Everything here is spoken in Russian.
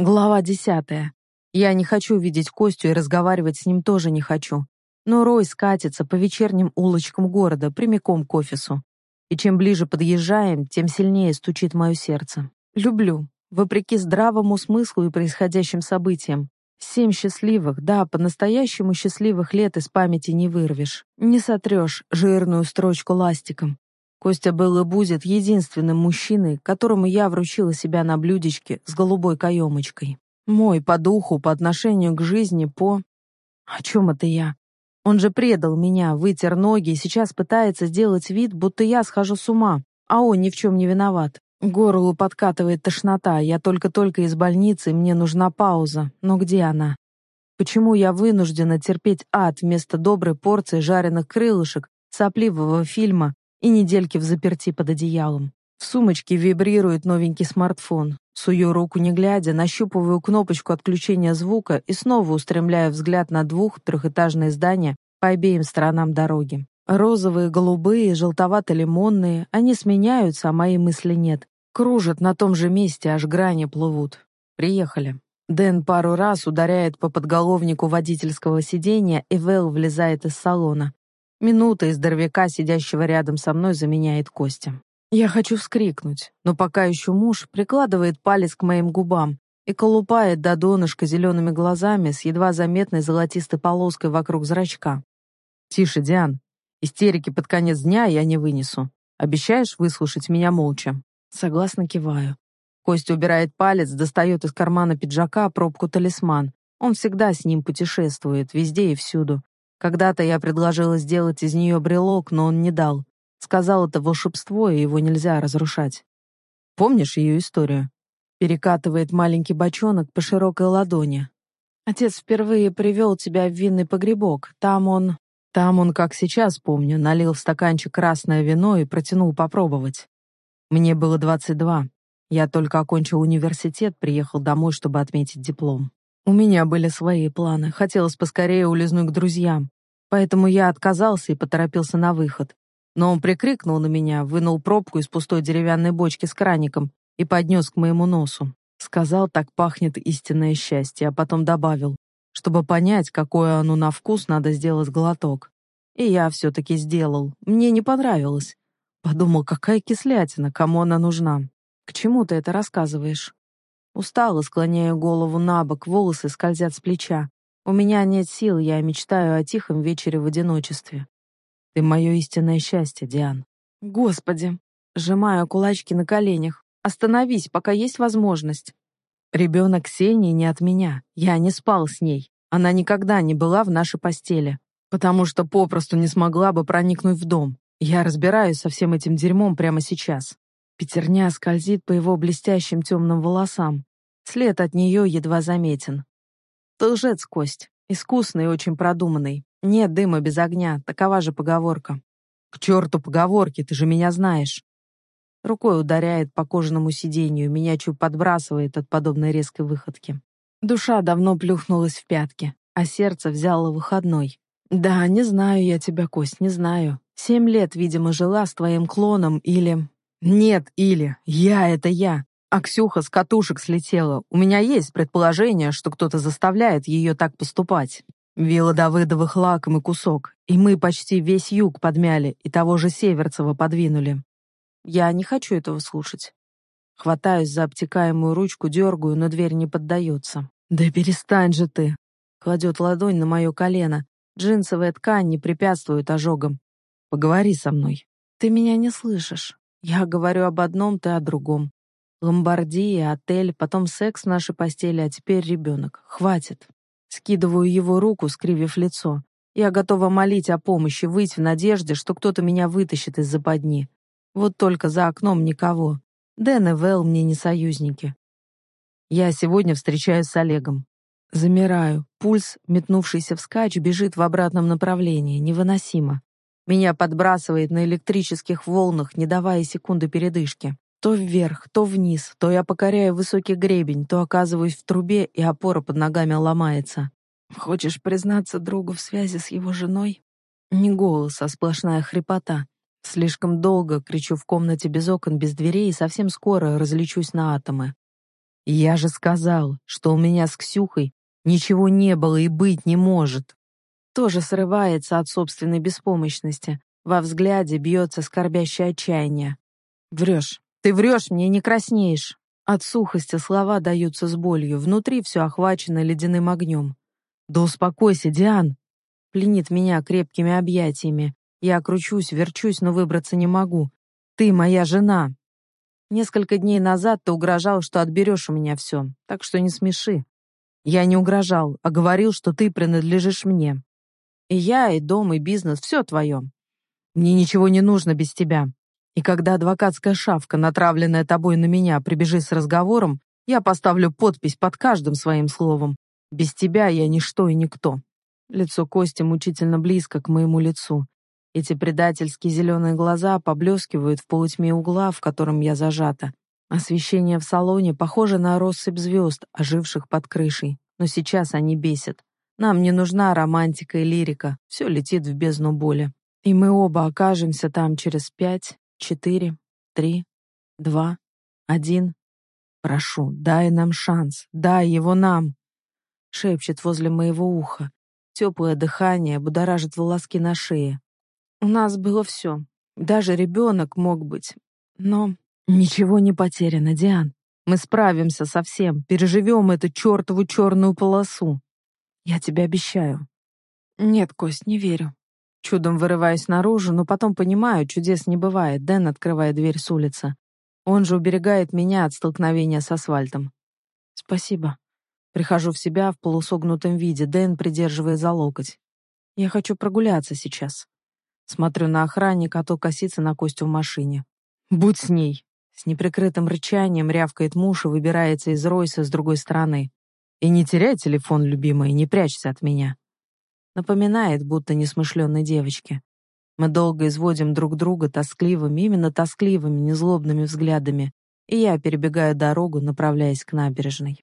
Глава десятая. Я не хочу видеть Костю и разговаривать с ним тоже не хочу. Но Рой скатится по вечерним улочкам города прямиком к офису. И чем ближе подъезжаем, тем сильнее стучит мое сердце. Люблю, вопреки здравому смыслу и происходящим событиям. Семь счастливых, да, по-настоящему счастливых лет из памяти не вырвешь. Не сотрешь жирную строчку ластиком. Костя был и будет единственным мужчиной, которому я вручила себя на блюдечке с голубой каемочкой. Мой по духу, по отношению к жизни, по... О чем это я? Он же предал меня, вытер ноги и сейчас пытается сделать вид, будто я схожу с ума, а он ни в чем не виноват. Горлу подкатывает тошнота, я только-только из больницы, мне нужна пауза. Но где она? Почему я вынуждена терпеть ад вместо доброй порции жареных крылышек, сопливого фильма и недельки в заперти под одеялом. В сумочке вибрирует новенький смартфон. Сую руку не глядя, нащупываю кнопочку отключения звука и снова устремляю взгляд на двух-трехэтажные здания по обеим сторонам дороги. Розовые, голубые, желтовато-лимонные, они сменяются, а моей мысли нет. Кружат на том же месте, аж грани плывут. Приехали. Дэн пару раз ударяет по подголовнику водительского сиденья, и Вэл влезает из салона. Минута из здоровяка, сидящего рядом со мной, заменяет Костя. Я хочу вскрикнуть, но пока еще муж прикладывает палец к моим губам и колупает до донышка зелеными глазами с едва заметной золотистой полоской вокруг зрачка. «Тише, Диан. Истерики под конец дня я не вынесу. Обещаешь выслушать меня молча?» Согласно киваю. Костя убирает палец, достает из кармана пиджака пробку-талисман. Он всегда с ним путешествует, везде и всюду. Когда-то я предложила сделать из нее брелок, но он не дал. Сказал, это волшебство, и его нельзя разрушать. Помнишь ее историю? Перекатывает маленький бочонок по широкой ладони. Отец впервые привел тебя в винный погребок. Там он... Там он, как сейчас помню, налил в стаканчик красное вино и протянул попробовать. Мне было 22. Я только окончил университет, приехал домой, чтобы отметить диплом. У меня были свои планы, хотелось поскорее улизнуть к друзьям. Поэтому я отказался и поторопился на выход. Но он прикрикнул на меня, вынул пробку из пустой деревянной бочки с краником и поднес к моему носу. Сказал, так пахнет истинное счастье, а потом добавил, чтобы понять, какое оно на вкус, надо сделать глоток. И я все-таки сделал. Мне не понравилось. Подумал, какая кислятина, кому она нужна. К чему ты это рассказываешь? Устала, склоняю голову на бок, волосы скользят с плеча. У меня нет сил, я мечтаю о тихом вечере в одиночестве. Ты мое истинное счастье, Диан. Господи! Сжимаю кулачки на коленях. Остановись, пока есть возможность. Ребенок Ксении не от меня. Я не спал с ней. Она никогда не была в нашей постели, потому что попросту не смогла бы проникнуть в дом. Я разбираюсь со всем этим дерьмом прямо сейчас. Пятерня скользит по его блестящим темным волосам. След от нее едва заметен. Ты Кость. Искусный и очень продуманный. Нет дыма без огня, такова же поговорка. К черту поговорки, ты же меня знаешь. Рукой ударяет по кожаному сиденью, меня чуть подбрасывает от подобной резкой выходки. Душа давно плюхнулась в пятки, а сердце взяло выходной. Да, не знаю я тебя, Кость, не знаю. Семь лет, видимо, жила с твоим клоном или... Нет, или. Я — это я. А Ксюха с катушек слетела. У меня есть предположение, что кто-то заставляет ее так поступать. Вилла Давыдовых лакомый кусок, и мы почти весь юг подмяли и того же Северцева подвинули. Я не хочу этого слушать. Хватаюсь за обтекаемую ручку, дергаю, но дверь не поддается. «Да перестань же ты!» Кладет ладонь на мое колено. Джинсовая ткань не препятствует ожогам. «Поговори со мной». «Ты меня не слышишь. Я говорю об одном, ты о другом. Ломбардия, отель, потом секс в нашей постели, а теперь ребенок. Хватит. Скидываю его руку, скривив лицо. Я готова молить о помощи, выйти в надежде, что кто-то меня вытащит из западни. Вот только за окном никого. Дэн и Вэл мне не союзники. Я сегодня встречаюсь с Олегом. Замираю. Пульс, метнувшийся вскачь, бежит в обратном направлении. Невыносимо. Меня подбрасывает на электрических волнах, не давая секунды передышки. То вверх, то вниз, то я покоряю высокий гребень, то оказываюсь в трубе, и опора под ногами ломается. Хочешь признаться другу в связи с его женой? Не голос, а сплошная хрипота. Слишком долго кричу в комнате без окон, без дверей, и совсем скоро различусь на атомы. Я же сказал, что у меня с Ксюхой ничего не было и быть не может. Тоже срывается от собственной беспомощности. Во взгляде бьется скорбящее отчаяние. Врешь. Ты врешь мне, не краснеешь. От сухости слова даются с болью, внутри все охвачено ледяным огнем. «Да успокойся, Диан!» Пленит меня крепкими объятиями. Я кручусь, верчусь, но выбраться не могу. «Ты моя жена!» Несколько дней назад ты угрожал, что отберешь у меня все, так что не смеши. Я не угрожал, а говорил, что ты принадлежишь мне. И я, и дом, и бизнес — все твое. Мне ничего не нужно без тебя. И когда адвокатская шавка, натравленная тобой на меня, прибежит с разговором, я поставлю подпись под каждым своим словом. Без тебя я ничто и никто. Лицо Кости мучительно близко к моему лицу. Эти предательские зеленые глаза поблескивают в полутьме угла, в котором я зажата. Освещение в салоне похоже на россыпь звезд, оживших под крышей. Но сейчас они бесят. Нам не нужна романтика и лирика. Все летит в бездну боли. И мы оба окажемся там через пять, четыре, три, два, один. Прошу, дай нам шанс, дай его нам. Шепчет возле моего уха. Теплое дыхание будоражит волоски на шее. У нас было все. Даже ребенок мог быть. Но ничего не потеряно, Диан. Мы справимся со всем, переживем эту чертову черную полосу. Я тебе обещаю. Нет, Кость, не верю. Чудом вырываюсь наружу, но потом понимаю, чудес не бывает. Дэн открывает дверь с улицы. Он же уберегает меня от столкновения с асфальтом. Спасибо. Прихожу в себя в полусогнутом виде, Дэн придерживая за локоть. Я хочу прогуляться сейчас. Смотрю на охранника, а то косится на Костю в машине. Будь с ней. С неприкрытым рычанием рявкает муж и выбирается из Ройса с другой стороны. И не теряй телефон, любимый, не прячься от меня. Напоминает, будто несмышленной девочке. Мы долго изводим друг друга тоскливыми, именно тоскливыми, незлобными взглядами, и я перебегаю дорогу, направляясь к набережной.